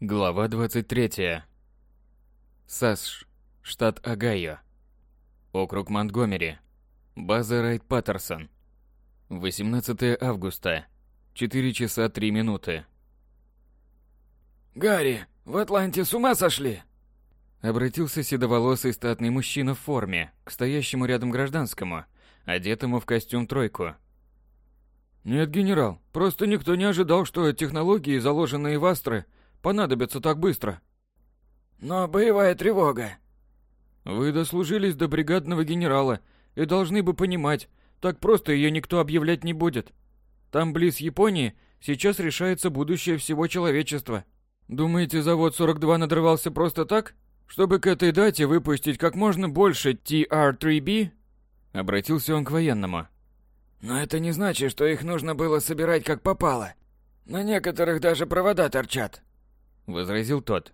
Глава 23. САСШ, штат Огайо. Округ Монтгомери. База Райт Паттерсон. 18 августа. 4 часа 3 минуты. «Гарри, в Атланте с ума сошли?» Обратился седоволосый статный мужчина в форме к стоящему рядом гражданскому, одетому в костюм тройку. «Нет, генерал, просто никто не ожидал, что технологии, заложенные в Астры, понадобятся так быстро». «Но боевая тревога». «Вы дослужились до бригадного генерала и должны бы понимать, так просто ее никто объявлять не будет. Там, близ Японии, сейчас решается будущее всего человечества. Думаете, завод 42 надрывался просто так? Чтобы к этой дате выпустить как можно больше TR-3B?» Обратился он к военному. «Но это не значит, что их нужно было собирать как попало. На некоторых даже провода торчат», — возразил тот.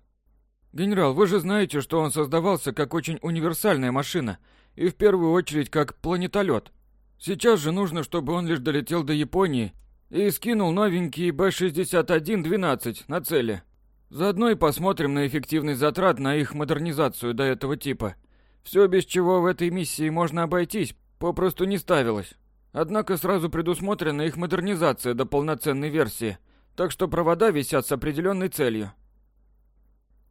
«Генерал, вы же знаете, что он создавался как очень универсальная машина, и в первую очередь как планетолет. Сейчас же нужно, чтобы он лишь долетел до Японии и скинул новенький Б-61-12 на цели. Заодно и посмотрим на эффективность затрат на их модернизацию до этого типа. Все, без чего в этой миссии можно обойтись, попросту не ставилось. Однако сразу предусмотрена их модернизация до полноценной версии, так что провода висят с определенной целью.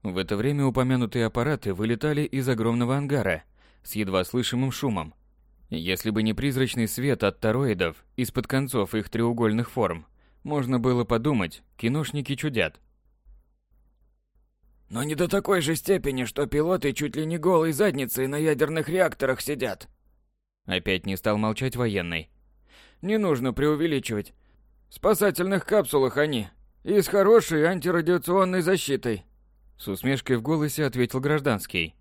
В это время упомянутые аппараты вылетали из огромного ангара с едва слышимым шумом. Если бы не призрачный свет от тороидов из-под концов их треугольных форм, можно было подумать, киношники чудят. Но не до такой же степени, что пилоты чуть ли не голой задницей на ядерных реакторах сидят. Опять не стал молчать военный. Не нужно преувеличивать. В спасательных капсулах они. И с хорошей антирадиационной защитой. С усмешкой в голосе ответил гражданский.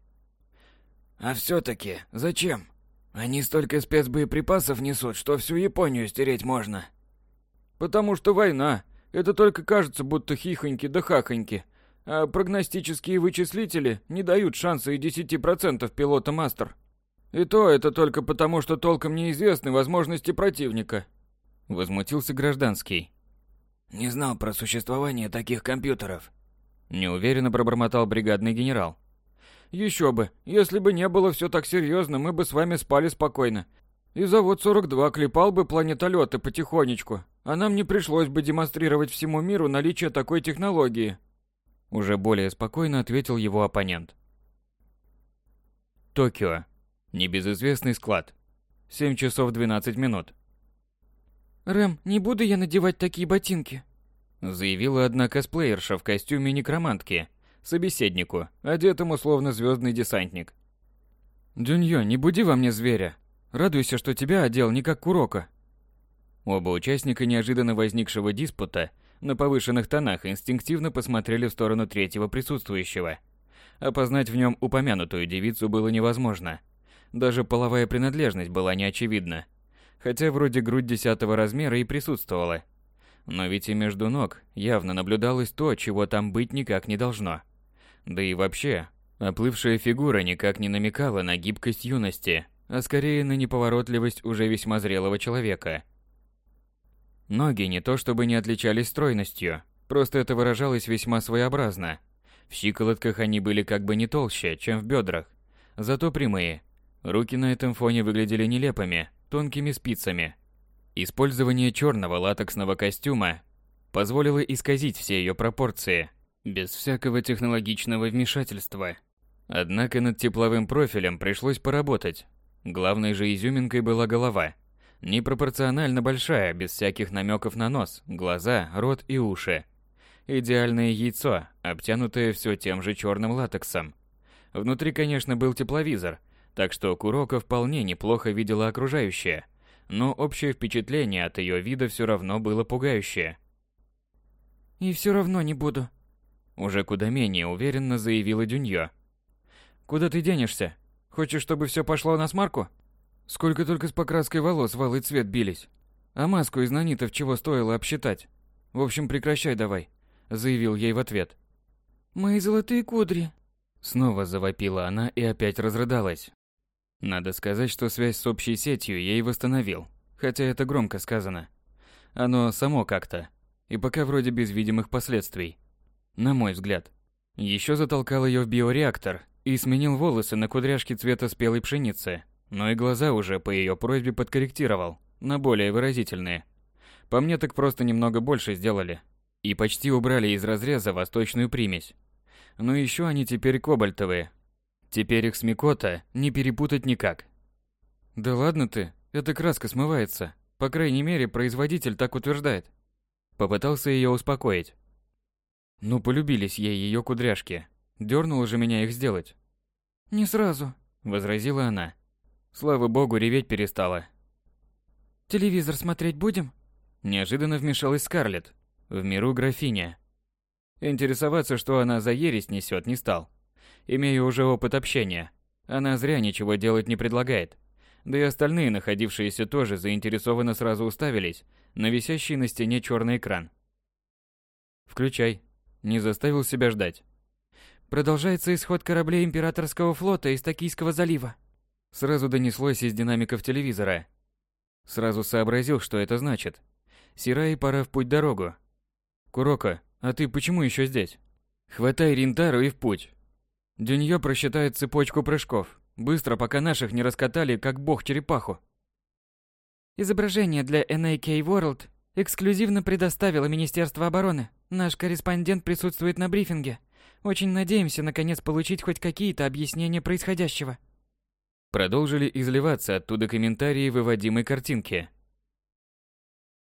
А все-таки зачем? Они столько спецбоеприпасов несут, что всю Японию стереть можно. Потому что война. Это только кажется, будто хихоньки да хахоньки. А прогностические вычислители не дают шанса и 10% пилота Мастер. И то это только потому, что толком неизвестны возможности противника. Возмутился гражданский. Не знал про существование таких компьютеров. Неуверенно пробормотал бригадный генерал. Еще бы, если бы не было все так серьезно, мы бы с вами спали спокойно. И завод 42 клепал бы планетолеты потихонечку, а нам не пришлось бы демонстрировать всему миру наличие такой технологии. Уже более спокойно ответил его оппонент. Токио. Небезызвестный склад. 7 часов 12 минут. «Рэм, не буду я надевать такие ботинки», заявила одна косплеерша в костюме некромантки, собеседнику, одетому словно звездный десантник. «Дюньё, не буди во мне зверя. Радуйся, что тебя одел не как Курока». Оба участника неожиданно возникшего диспута на повышенных тонах инстинктивно посмотрели в сторону третьего присутствующего. Опознать в нем упомянутую девицу было невозможно – даже половая принадлежность была неочевидна. Хотя вроде грудь десятого размера и присутствовала. Но ведь и между ног явно наблюдалось то, чего там быть никак не должно. Да и вообще, оплывшая фигура никак не намекала на гибкость юности, а скорее на неповоротливость уже весьма зрелого человека. Ноги не то чтобы не отличались стройностью, просто это выражалось весьма своеобразно. В щиколотках они были как бы не толще, чем в бедрах, зато прямые, Руки на этом фоне выглядели нелепыми, тонкими спицами. Использование черного латексного костюма позволило исказить все ее пропорции, без всякого технологичного вмешательства. Однако над тепловым профилем пришлось поработать. Главной же изюминкой была голова. Непропорционально большая, без всяких намеков на нос, глаза, рот и уши. Идеальное яйцо, обтянутое все тем же черным латексом. Внутри, конечно, был тепловизор – так что Курока вполне неплохо видела окружающее, но общее впечатление от ее вида все равно было пугающее. «И все равно не буду», — уже куда менее уверенно заявила Дюньё. «Куда ты денешься? Хочешь, чтобы все пошло на смарку? Сколько только с покраской волос в алый цвет бились. А маску из нанитов чего стоило обсчитать? В общем, прекращай давай», — заявил ей в ответ. «Мои золотые кудри», Снова завопила она и опять разрыдалась. Надо сказать, что связь с общей сетью ей восстановил, хотя это громко сказано. Оно само как-то, и пока вроде без видимых последствий. на мой взгляд. Еще затолкал ее в биореактор и сменил волосы на кудряшки цвета спелой пшеницы, но и глаза уже по ее просьбе подкорректировал на более выразительные. По мне так просто немного больше сделали. И почти убрали из разреза восточную примесь. Но еще они теперь кобальтовые. Теперь их с Микота не перепутать никак. Да ладно ты, эта краска смывается. По крайней мере, производитель так утверждает. Попытался ее успокоить. Ну, полюбились ей ее кудряшки. Дёрнуло же меня их сделать. Не сразу, возразила она. Слава богу, реветь перестала. Телевизор смотреть будем? Неожиданно вмешалась Скарлетт. В миру графиня. Интересоваться, что она за ересь несет, не стал. Имею уже опыт общения. Она зря ничего делать не предлагает. Да и остальные, находившиеся тоже заинтересованно сразу уставились на висящий на стене черный экран. «Включай». Не заставил себя ждать. Продолжается исход кораблей императорского флота из Токийского залива. Сразу донеслось из динамиков телевизора. Сразу сообразил, что это значит. Сирай, пора в путь дорогу. Курока, а ты почему еще здесь? Хватай Ринтару и в путь. Дюньё просчитает цепочку прыжков. Быстро, пока наших не раскатали, как бог черепаху. Изображение для NAK World эксклюзивно предоставило Министерство обороны. Наш корреспондент присутствует на брифинге. Очень надеемся наконец получить хоть какие-то объяснения происходящего. Продолжили изливаться оттуда комментарии выводимой картинки.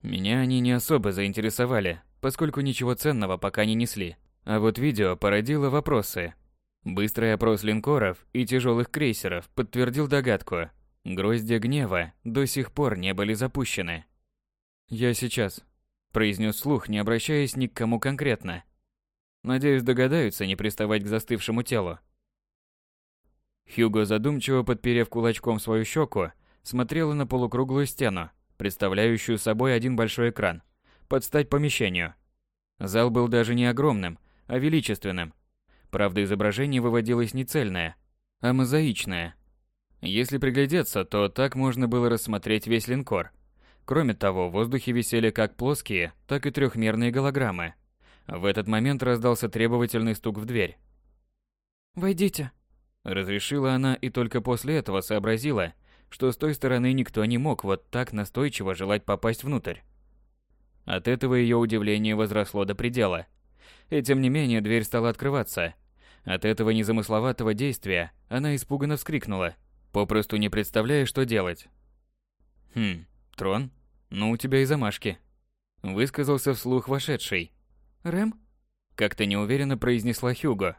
Меня они не особо заинтересовали, поскольку ничего ценного пока не несли. А вот видео породило вопросы. Быстрый опрос линкоров и тяжелых крейсеров подтвердил догадку. Гроздья гнева до сих пор не были запущены. «Я сейчас», – произнес слух, не обращаясь ни к кому конкретно. Надеюсь, догадаются не приставать к застывшему телу. Хьюго, задумчиво подперев кулачком свою щеку, смотрела на полукруглую стену, представляющую собой один большой экран, под стать помещению. Зал был даже не огромным, а величественным, Правда, изображение выводилось не цельное, а мозаичное. Если приглядеться, то так можно было рассмотреть весь линкор. Кроме того, в воздухе висели как плоские, так и трехмерные голограммы. В этот момент раздался требовательный стук в дверь. «Войдите», – разрешила она и только после этого сообразила, что с той стороны никто не мог вот так настойчиво желать попасть внутрь. От этого ее удивление возросло до предела. И тем не менее дверь стала открываться, от этого незамысловатого действия она испуганно вскрикнула, попросту не представляя, что делать. «Хм, трон? Ну, у тебя и замашки», — высказался вслух вошедший. «Рэм?» — как-то неуверенно произнесла Хьюго.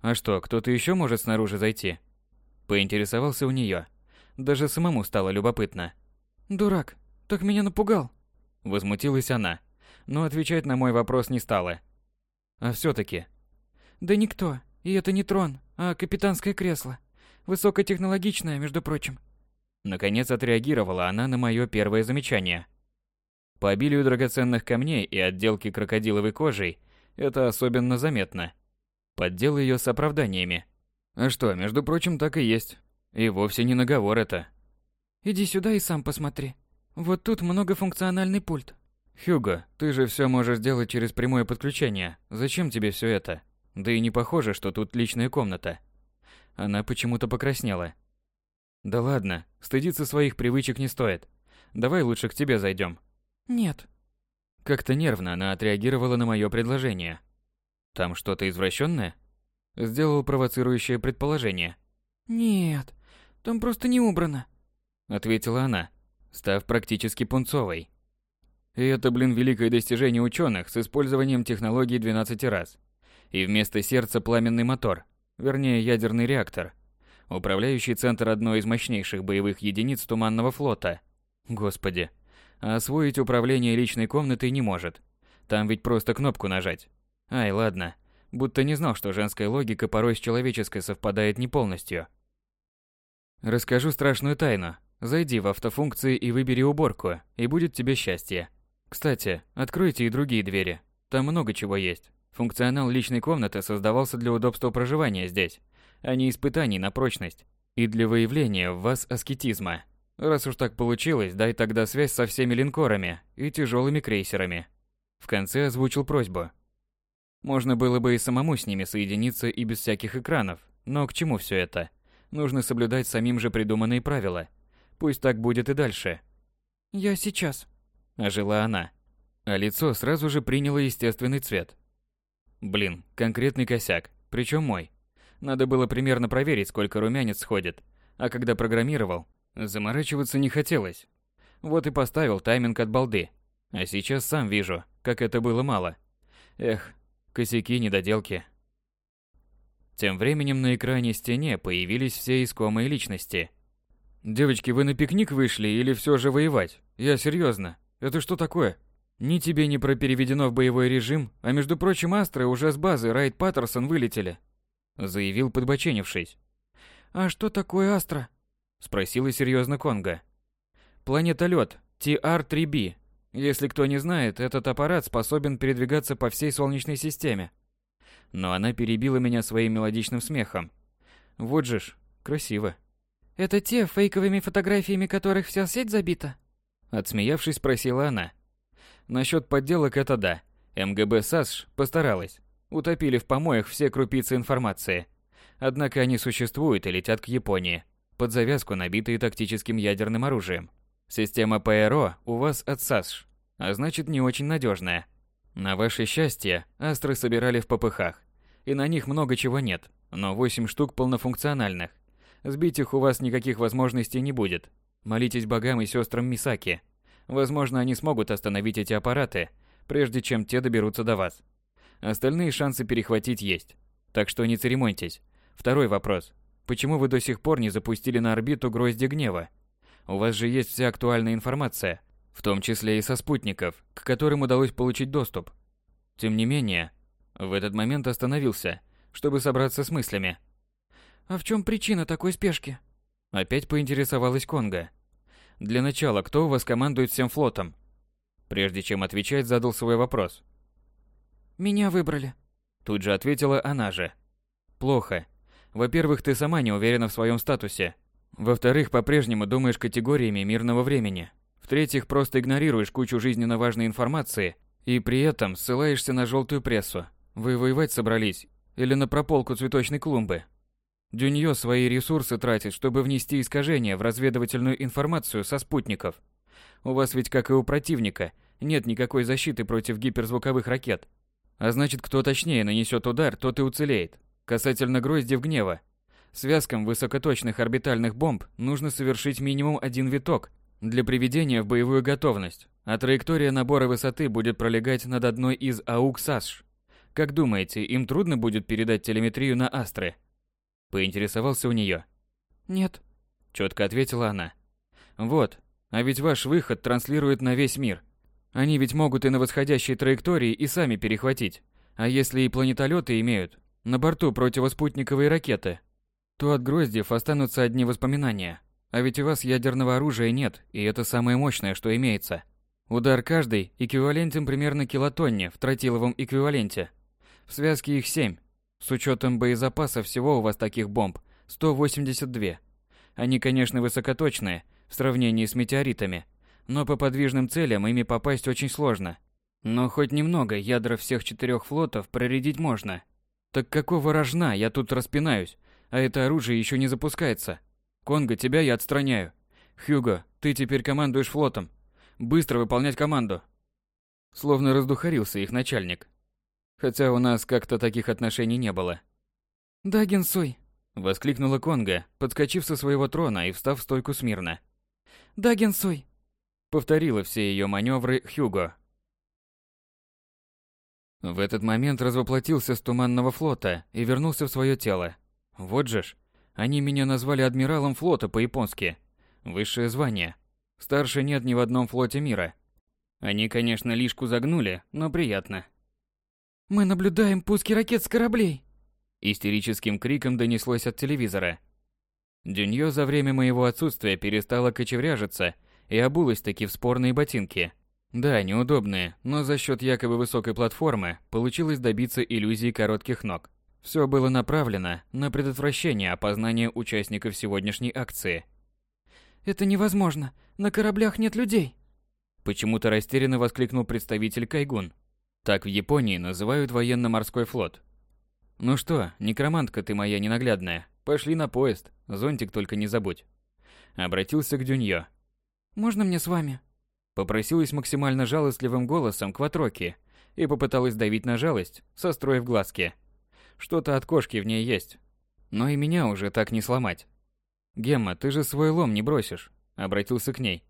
«А что, кто-то еще может снаружи зайти?» Поинтересовался у нее. Даже самому стало любопытно. «Дурак, так меня напугал!» Возмутилась она, но отвечать на мой вопрос не стала. «А все-таки, да никто. И это не трон, а капитанское кресло. Высокотехнологичное, между прочим. Наконец отреагировала она на мое первое замечание. По обилию драгоценных камней и отделки крокодиловой кожей это особенно заметно. Поддел ее с оправданиями. А что, между прочим, так и есть. И вовсе не наговор это. Иди сюда и сам посмотри. Вот тут многофункциональный пульт. Хьюго, ты же все можешь сделать через прямое подключение. Зачем тебе все это? Да и не похоже, что тут личная комната. Она почему-то покраснела. Да ладно, стыдиться своих привычек не стоит. Давай лучше к тебе зайдем. Нет. Как-то нервно она отреагировала на мое предложение. Там что-то извращенное? Сделал провоцирующее предположение. Нет, там просто не убрано. Ответила она, став практически пунцовой. И это, блин, великое достижение ученых с использованием технологии 12 раз и вместо сердца пламенный мотор, вернее ядерный реактор, управляющий центр одной из мощнейших боевых единиц Туманного флота. Господи, освоить управление личной комнатой не может. Там ведь просто кнопку нажать. Ай, ладно, будто не знал, что женская логика порой с человеческой совпадает не полностью. Расскажу страшную тайну. Зайди в автофункции и выбери уборку, и будет тебе счастье. Кстати, откройте и другие двери. Там много чего есть. Функционал личной комнаты создавался для удобства проживания здесь, а не испытаний на прочность и для выявления в вас аскетизма. Раз уж так получилось, дай тогда связь со всеми линкорами и тяжелыми крейсерами. В конце озвучил просьбу. Можно было бы и самому с ними соединиться и без всяких экранов, но к чему все это? Нужно соблюдать самим же придуманные правила. Пусть так будет и дальше. «Я сейчас», – ожила она. А лицо сразу же приняло естественный цвет. Блин, конкретный косяк, причем мой. Надо было примерно проверить, сколько румянец сходит. А когда программировал, заморачиваться не хотелось. Вот и поставил тайминг от балды. А сейчас сам вижу, как это было мало. Эх, косяки, недоделки. Тем временем на экране стене появились все искомые личности. «Девочки, вы на пикник вышли или все же воевать? Я серьезно. Это что такое? Ни тебе не про переведено в боевой режим, а между прочим, астры уже с базы Райт Паттерсон вылетели», заявил подбоченившись. «А что такое астра?» спросила серьезно Конга. Планета Лед, TR-3B. Если кто не знает, этот аппарат способен передвигаться по всей Солнечной системе. Но она перебила меня своим мелодичным смехом. Вот же ж, красиво. Это те, фейковыми фотографиями которых вся сеть забита? Отсмеявшись, спросила она. Насчет подделок это да. МГБ САСШ постаралась. Утопили в помоях все крупицы информации. Однако они существуют и летят к Японии. Под завязку набитые тактическим ядерным оружием. Система ПРО у вас от САСШ, а значит не очень надежная. На ваше счастье, астры собирали в попыхах. И на них много чего нет, но 8 штук полнофункциональных. Сбить их у вас никаких возможностей не будет. Молитесь богам и сестрам Мисаки. Возможно, они смогут остановить эти аппараты, прежде чем те доберутся до вас. Остальные шансы перехватить есть. Так что не церемоньтесь. Второй вопрос. Почему вы до сих пор не запустили на орбиту грозди гнева? У вас же есть вся актуальная информация, в том числе и со спутников, к которым удалось получить доступ. Тем не менее, в этот момент остановился, чтобы собраться с мыслями. А в чем причина такой спешки? Опять поинтересовалась Конга. Для начала, кто у вас командует всем флотом? Прежде чем отвечать, задал свой вопрос. Меня выбрали. Тут же ответила она же. Плохо. Во-первых, ты сама не уверена в своем статусе. Во-вторых, по-прежнему думаешь категориями мирного времени. В-третьих, просто игнорируешь кучу жизненно важной информации и при этом ссылаешься на желтую прессу. Вы воевать собрались? Или на прополку цветочной клумбы? Дюньё свои ресурсы тратит, чтобы внести искажения в разведывательную информацию со спутников. У вас ведь, как и у противника, нет никакой защиты против гиперзвуковых ракет. А значит, кто точнее нанесет удар, тот и уцелеет. Касательно гроздев гнева. Связкам высокоточных орбитальных бомб нужно совершить минимум один виток для приведения в боевую готовность, а траектория набора высоты будет пролегать над одной из АУК-САСШ. Как думаете, им трудно будет передать телеметрию на Астры? Поинтересовался у нее. Нет. Четко ответила она. Вот, а ведь ваш выход транслирует на весь мир. Они ведь могут и на восходящей траектории и сами перехватить. А если и планетолеты имеют, на борту противоспутниковые ракеты, то от Гроздьев останутся одни воспоминания. А ведь у вас ядерного оружия нет, и это самое мощное, что имеется. Удар каждый эквивалентен примерно килотонне в тротиловом эквиваленте. В связке их 7. С учетом боезапаса всего у вас таких бомб 182. Они, конечно, высокоточные в сравнении с метеоритами, но по подвижным целям ими попасть очень сложно. Но хоть немного ядра всех четырех флотов проредить можно. Так какого рожна я тут распинаюсь, а это оружие еще не запускается. Конго, тебя я отстраняю. Хьюго, ты теперь командуешь флотом. Быстро выполнять команду. Словно раздухарился их начальник. Хотя у нас как-то таких отношений не было. Да, Генсуй. Воскликнула Конго, подскочив со своего трона и встав в стойку смирно. Да, Генсуй. Повторила все ее маневры Хьюго. В этот момент развоплотился с туманного флота и вернулся в свое тело. Вот же ж, они меня назвали адмиралом флота по-японски. Высшее звание. Старше нет ни в одном флоте мира. Они, конечно, лишку загнули, но приятно. «Мы наблюдаем пуски ракет с кораблей!» Истерическим криком донеслось от телевизора. Дюньё за время моего отсутствия перестала кочевряжиться и обулась таки в спорные ботинки. Да, неудобные, но за счет якобы высокой платформы получилось добиться иллюзии коротких ног. Все было направлено на предотвращение опознания участников сегодняшней акции. «Это невозможно! На кораблях нет людей!» Почему-то растерянно воскликнул представитель Кайгун. Так в Японии называют военно-морской флот. Ну что, некромантка ты моя ненаглядная, пошли на поезд, зонтик только не забудь. Обратился к Дюньё. Можно мне с вами? Попросилась максимально жалостливым голосом к Ватроке и попыталась давить на жалость, состроив глазки. Что-то от кошки в ней есть. Но и меня уже так не сломать. «Гемма, ты же свой лом не бросишь», — обратился к ней.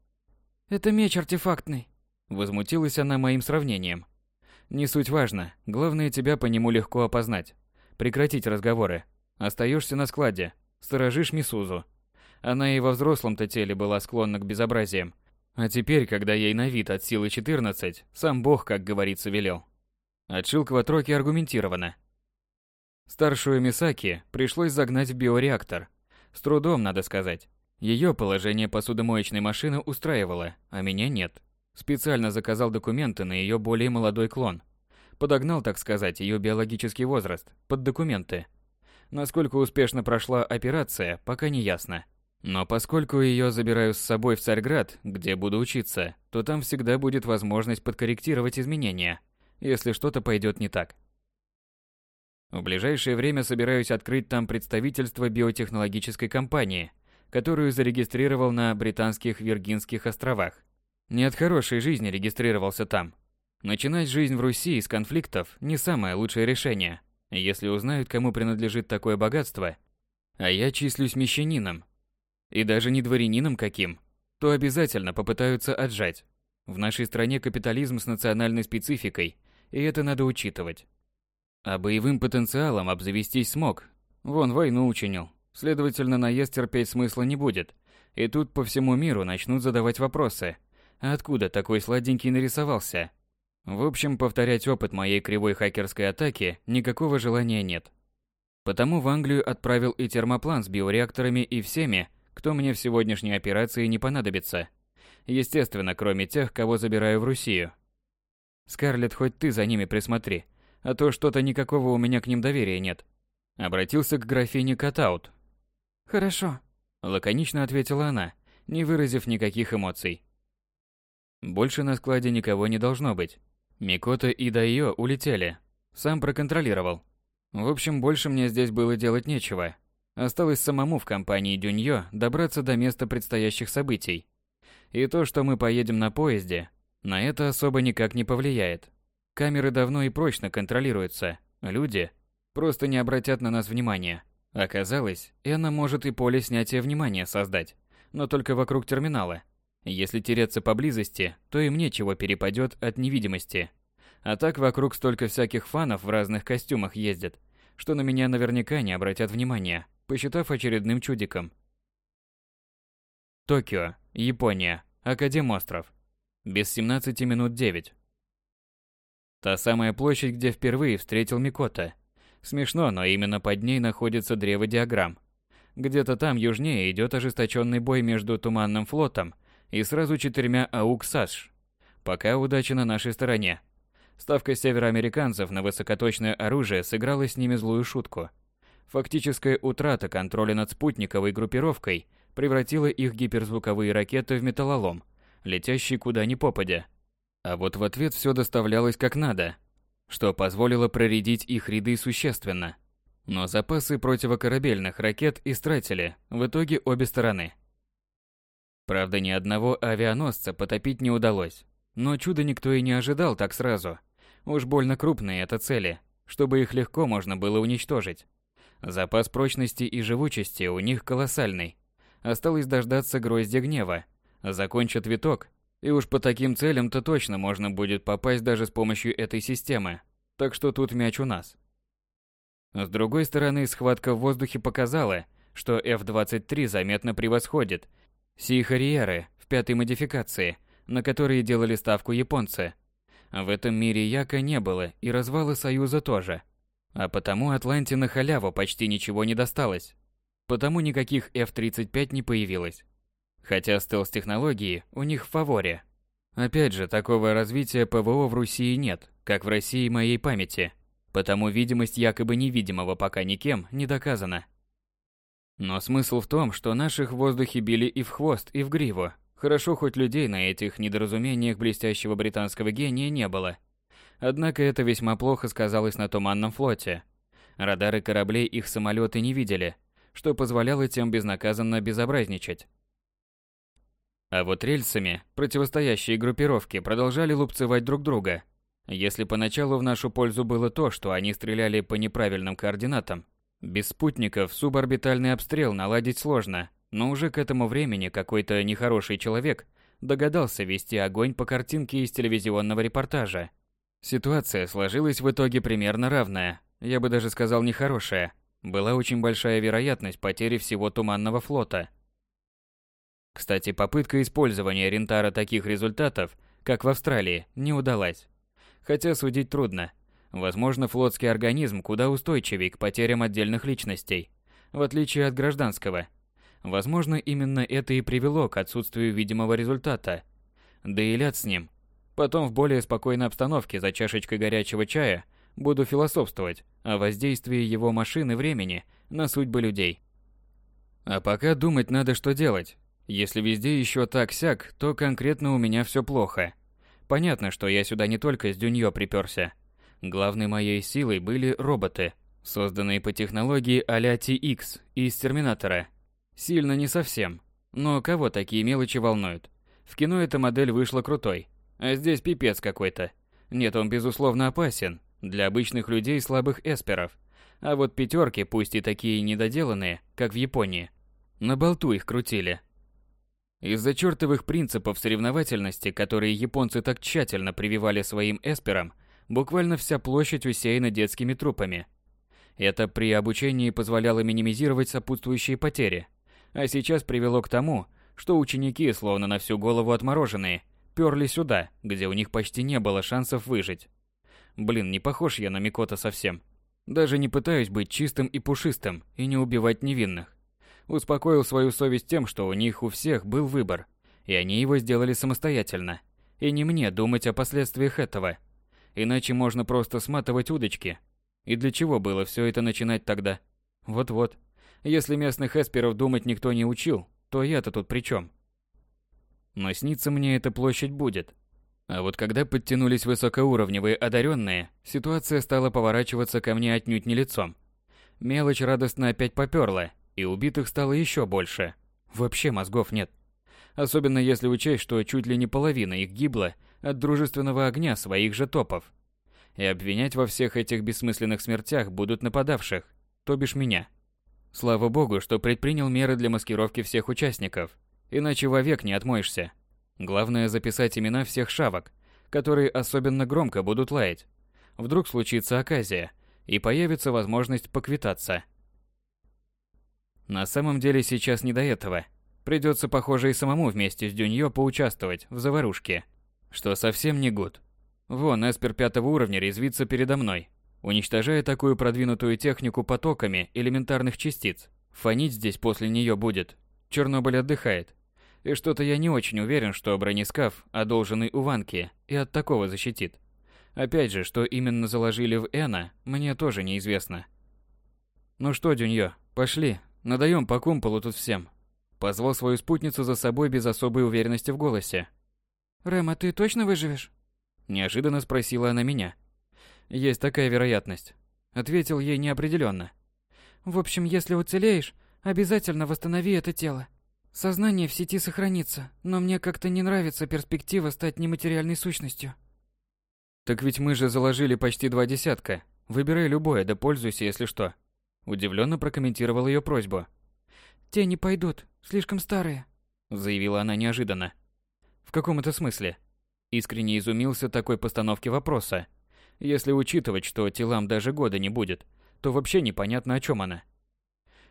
«Это меч артефактный». Возмутилась она моим сравнением. «Не суть важно, главное тебя по нему легко опознать. Прекратить разговоры. Остаешься на складе, сторожишь Мисузу. Она и во взрослом-то теле была склонна к безобразиям. А теперь, когда ей на вид от силы 14, сам Бог, как говорится, велел. Отшил Кватроки аргументированно. Старшую Мисаки пришлось загнать в биореактор. С трудом, надо сказать. Ее положение посудомоечной машины устраивало, а меня нет. Специально заказал документы на ее более молодой клон. Подогнал, так сказать, ее биологический возраст под документы. Насколько успешно прошла операция, пока не ясно. Но поскольку ее забираю с собой в Царьград, где буду учиться, то там всегда будет возможность подкорректировать изменения, если что-то пойдет не так. В ближайшее время собираюсь открыть там представительство биотехнологической компании, которую зарегистрировал на Британских Виргинских островах. Не от хорошей жизни регистрировался там. Начинать жизнь в Руси из конфликтов не самое лучшее решение. Если узнают, кому принадлежит такое богатство, а я числюсь мещанином, и даже не дворянином каким, то обязательно попытаются отжать. В нашей стране капитализм с национальной спецификой, и это надо учитывать. А боевым потенциалом обзавестись смог. Вон войну учинил. Следовательно, наезд терпеть смысла не будет. И тут по всему миру начнут задавать вопросы. Откуда такой сладенький нарисовался? В общем, повторять опыт моей кривой хакерской атаки никакого желания нет. Потому в Англию отправил и термоплан с биореакторами и всеми, кто мне в сегодняшней операции не понадобится. Естественно, кроме тех, кого забираю в Россию. Скарлетт, хоть ты за ними присмотри а то что-то никакого у меня к ним доверия нет. Обратился к графине Катаут. Хорошо, лаконично ответила она, не выразив никаких эмоций. Больше на складе никого не должно быть. Микота и Дайо улетели. Сам проконтролировал. В общем, больше мне здесь было делать нечего. Осталось самому в компании Дюньё добраться до места предстоящих событий. И то, что мы поедем на поезде, на это особо никак не повлияет. Камеры давно и прочно контролируются. Люди просто не обратят на нас внимания. Оказалось, Энна может и поле снятия внимания создать, но только вокруг терминала. Если тереться поблизости, то им нечего перепадет от невидимости. А так вокруг столько всяких фанов в разных костюмах ездят, что на меня наверняка не обратят внимания, посчитав очередным чудиком. Токио, Япония, Академостров. Без 17 минут 9. Та самая площадь, где впервые встретил Микота. Смешно, но именно под ней находится древо диаграмм. Где-то там южнее идет ожесточенный бой между Туманным флотом и сразу четырьмя АУК-САШ. Пока удача на нашей стороне. Ставка североамериканцев на высокоточное оружие сыграла с ними злую шутку. Фактическая утрата контроля над спутниковой группировкой превратила их гиперзвуковые ракеты в металлолом, летящий куда ни попадя. А вот в ответ все доставлялось как надо, что позволило проредить их ряды существенно. Но запасы противокорабельных ракет истратили в итоге обе стороны. Правда, ни одного авианосца потопить не удалось. Но чудо никто и не ожидал так сразу. Уж больно крупные это цели, чтобы их легко можно было уничтожить. Запас прочности и живучести у них колоссальный. Осталось дождаться гроздья гнева. Закончат виток, и уж по таким целям-то точно можно будет попасть даже с помощью этой системы. Так что тут мяч у нас. С другой стороны, схватка в воздухе показала, что F-23 заметно превосходит Си-Харьеры в пятой модификации, на которые делали ставку японцы. В этом мире Яка не было и развала Союза тоже. А потому Атланте на халяву почти ничего не досталось. Потому никаких F-35 не появилось. Хотя стелс-технологии у них в фаворе. Опять же, такого развития ПВО в Руси нет, как в России моей памяти. Потому видимость якобы невидимого пока никем не доказана. Но смысл в том, что наших в воздухе били и в хвост, и в гриву. Хорошо, хоть людей на этих недоразумениях блестящего британского гения не было. Однако это весьма плохо сказалось на туманном флоте. Радары кораблей их самолеты не видели, что позволяло тем безнаказанно безобразничать. А вот рельсами противостоящие группировки продолжали лупцевать друг друга. Если поначалу в нашу пользу было то, что они стреляли по неправильным координатам, без спутников суборбитальный обстрел наладить сложно, но уже к этому времени какой-то нехороший человек догадался вести огонь по картинке из телевизионного репортажа. Ситуация сложилась в итоге примерно равная, я бы даже сказал нехорошая. Была очень большая вероятность потери всего туманного флота. Кстати, попытка использования рентара таких результатов, как в Австралии, не удалась. Хотя судить трудно. Возможно, флотский организм куда устойчивее к потерям отдельных личностей, в отличие от гражданского. Возможно, именно это и привело к отсутствию видимого результата. Да и ляд с ним. Потом в более спокойной обстановке за чашечкой горячего чая буду философствовать о воздействии его машины времени на судьбы людей. А пока думать надо, что делать. Если везде еще так-сяк, то конкретно у меня все плохо. Понятно, что я сюда не только с Дюньё приперся. Главной моей силой были роботы, созданные по технологии а-ля TX из Терминатора – Сильно не совсем. Но кого такие мелочи волнуют? В кино эта модель вышла крутой, а здесь пипец какой-то. Нет, он безусловно опасен для обычных людей слабых эсперов. А вот пятерки, пусть и такие недоделанные, как в Японии, на болту их крутили. Из-за чертовых принципов соревновательности, которые японцы так тщательно прививали своим эсперам, буквально вся площадь усеяна детскими трупами. Это при обучении позволяло минимизировать сопутствующие потери – а сейчас привело к тому, что ученики, словно на всю голову отмороженные, перли сюда, где у них почти не было шансов выжить. Блин, не похож я на Микота совсем. Даже не пытаюсь быть чистым и пушистым и не убивать невинных. Успокоил свою совесть тем, что у них у всех был выбор, и они его сделали самостоятельно. И не мне думать о последствиях этого. Иначе можно просто сматывать удочки. И для чего было все это начинать тогда? Вот-вот. Если местных эсперов думать никто не учил, то я-то тут при чем? Но снится мне эта площадь будет. А вот когда подтянулись высокоуровневые одаренные, ситуация стала поворачиваться ко мне отнюдь не лицом. Мелочь радостно опять поперла, и убитых стало еще больше. Вообще мозгов нет. Особенно если учесть, что чуть ли не половина их гибла от дружественного огня своих же топов. И обвинять во всех этих бессмысленных смертях будут нападавших, то бишь меня. Слава богу, что предпринял меры для маскировки всех участников, иначе вовек не отмоешься. Главное записать имена всех шавок, которые особенно громко будут лаять. Вдруг случится оказия, и появится возможность поквитаться. На самом деле сейчас не до этого. Придется, похоже, и самому вместе с Дюньё поучаствовать в заварушке. Что совсем не гуд. Вон, эспер пятого уровня резвится передо мной, уничтожая такую продвинутую технику потоками элементарных частиц. Фонить здесь после нее будет. Чернобыль отдыхает. И что-то я не очень уверен, что бронескаф, одолженный у Ванки, и от такого защитит. Опять же, что именно заложили в Эна, мне тоже неизвестно. Ну что, Дюньё, пошли, надаем по кумполу тут всем. Позвал свою спутницу за собой без особой уверенности в голосе. «Рэм, а ты точно выживешь?» Неожиданно спросила она меня. Есть такая вероятность. Ответил ей неопределенно. В общем, если уцелеешь, обязательно восстанови это тело. Сознание в сети сохранится, но мне как-то не нравится перспектива стать нематериальной сущностью. Так ведь мы же заложили почти два десятка. Выбирай любое, да пользуйся, если что. Удивленно прокомментировал ее просьбу. Те не пойдут, слишком старые, заявила она неожиданно. В каком это смысле? Искренне изумился такой постановке вопроса. Если учитывать, что телам даже года не будет, то вообще непонятно, о чем она.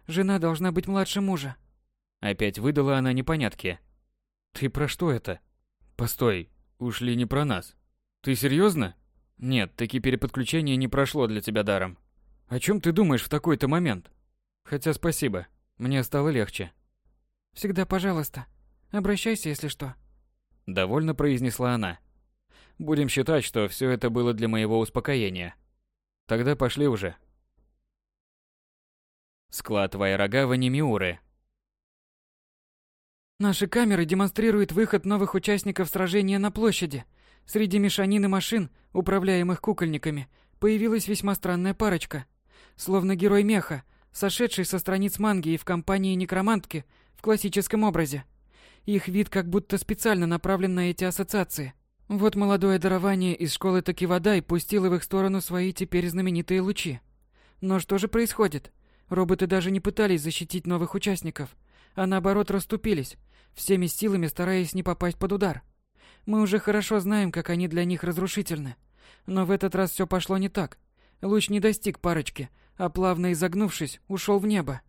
Жена должна быть младше мужа. Опять выдала она непонятки. Ты про что это? Постой, ушли не про нас. Ты серьезно? Нет, таки переподключение не прошло для тебя даром. О чем ты думаешь в такой-то момент? Хотя спасибо, мне стало легче. Всегда пожалуйста. Обращайся, если что. Довольно произнесла она. Будем считать, что все это было для моего успокоения. Тогда пошли уже. Склад в Немиуры. Наши камеры демонстрируют выход новых участников сражения на площади. Среди мешанины машин управляемых кукольниками, появилась весьма странная парочка. Словно герой меха, сошедший со страниц манги и в компании некромантки в классическом образе. Их вид как будто специально направлен на эти ассоциации. Вот молодое дарование из школы Такивадай пустило в их сторону свои теперь знаменитые лучи. Но что же происходит? Роботы даже не пытались защитить новых участников, а наоборот расступились, всеми силами стараясь не попасть под удар. Мы уже хорошо знаем, как они для них разрушительны. Но в этот раз все пошло не так. Луч не достиг парочки, а плавно изогнувшись, ушел в небо.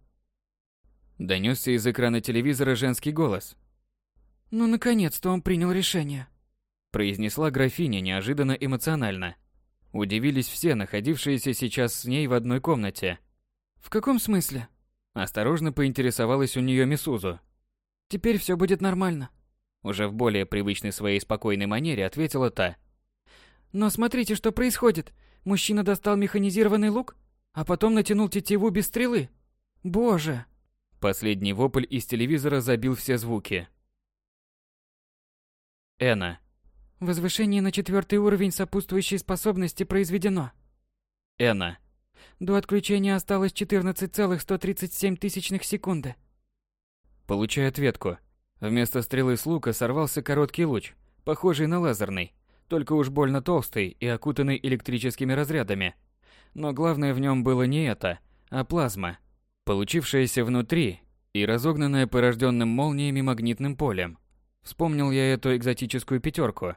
Донесся из экрана телевизора женский голос. «Ну, наконец-то он принял решение», – произнесла графиня неожиданно эмоционально. Удивились все, находившиеся сейчас с ней в одной комнате. «В каком смысле?» Осторожно поинтересовалась у нее Мисузу. «Теперь все будет нормально», – уже в более привычной своей спокойной манере ответила та. «Но смотрите, что происходит. Мужчина достал механизированный лук, а потом натянул тетиву без стрелы. Боже!» Последний вопль из телевизора забил все звуки. Эна. Возвышение на четвертый уровень сопутствующей способности произведено. Эна. До отключения осталось 14,137 тысячных секунды. Получай ответку. Вместо стрелы с лука сорвался короткий луч, похожий на лазерный, только уж больно толстый и окутанный электрическими разрядами. Но главное в нем было не это, а плазма, получившаяся внутри и разогнанная порожденным молниями магнитным полем. Вспомнил я эту экзотическую пятерку.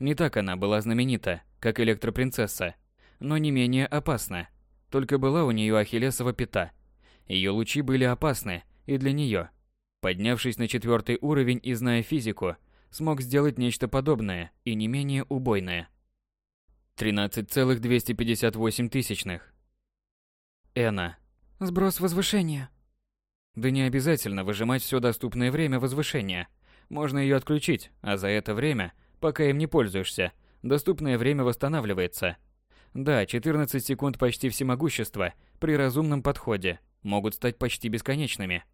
Не так она была знаменита, как электропринцесса, но не менее опасна. Только была у нее ахиллесова пята. Ее лучи были опасны и для нее. Поднявшись на четвертый уровень и зная физику, смог сделать нечто подобное и не менее убойное. 13,258 тысячных. Эна. Сброс возвышения. Да не обязательно выжимать все доступное время возвышения. Можно ее отключить, а за это время, пока им не пользуешься, доступное время восстанавливается. Да, 14 секунд почти всемогущества при разумном подходе могут стать почти бесконечными.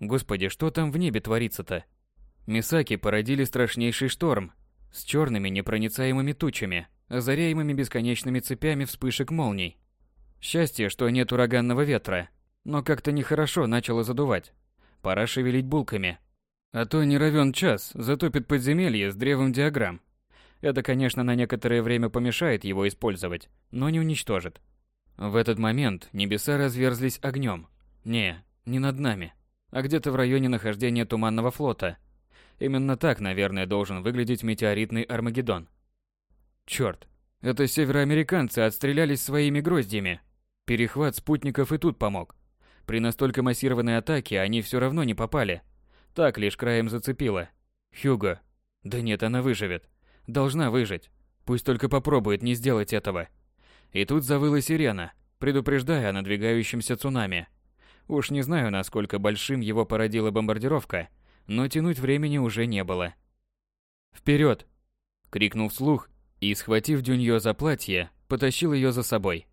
Господи, что там в небе творится-то? Мисаки породили страшнейший шторм с черными непроницаемыми тучами, озаряемыми бесконечными цепями вспышек молний. Счастье, что нет ураганного ветра, но как-то нехорошо начало задувать. Пора шевелить булками. А то не равен час, затопит подземелье с древом диаграмм. Это, конечно, на некоторое время помешает его использовать, но не уничтожит. В этот момент небеса разверзлись огнем. Не, не над нами, а где-то в районе нахождения Туманного флота. Именно так, наверное, должен выглядеть метеоритный Армагеддон. Черт, это североамериканцы отстрелялись своими гроздьями. Перехват спутников и тут помог. При настолько массированной атаке они все равно не попали. Так лишь краем зацепило. Хьюго. Да нет, она выживет. Должна выжить. Пусть только попробует не сделать этого. И тут завыла сирена, предупреждая о надвигающемся цунами. Уж не знаю, насколько большим его породила бомбардировка, но тянуть времени уже не было. «Вперед!» — крикнул вслух и, схватив Дюньё за платье, потащил ее за собой.